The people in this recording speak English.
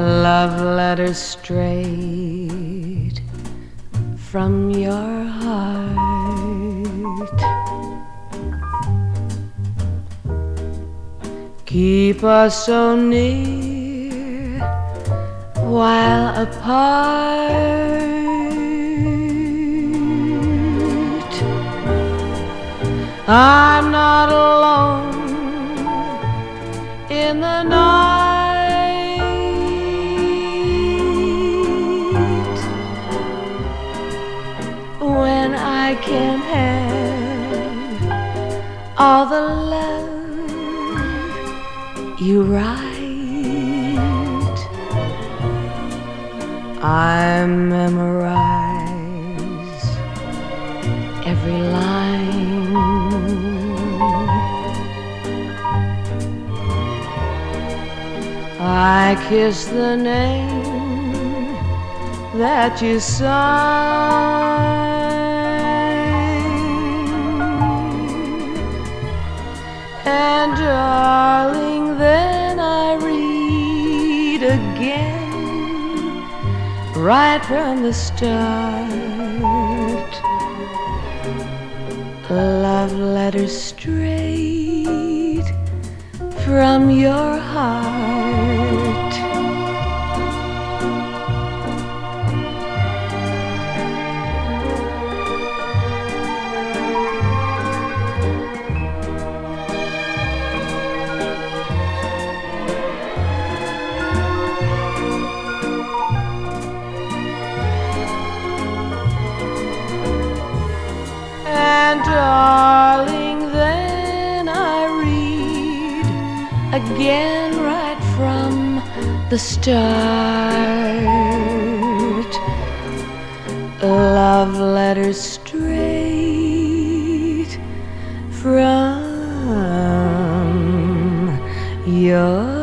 letter straight from your heart. Keep us so near while apart. I'm not alone in the night. I can have all the love you write, I memorize every line. I kiss the name that you sign. Again, right from the start. a Love letters straight from your heart. darling, then I read again right from the start. Love letters straight from your.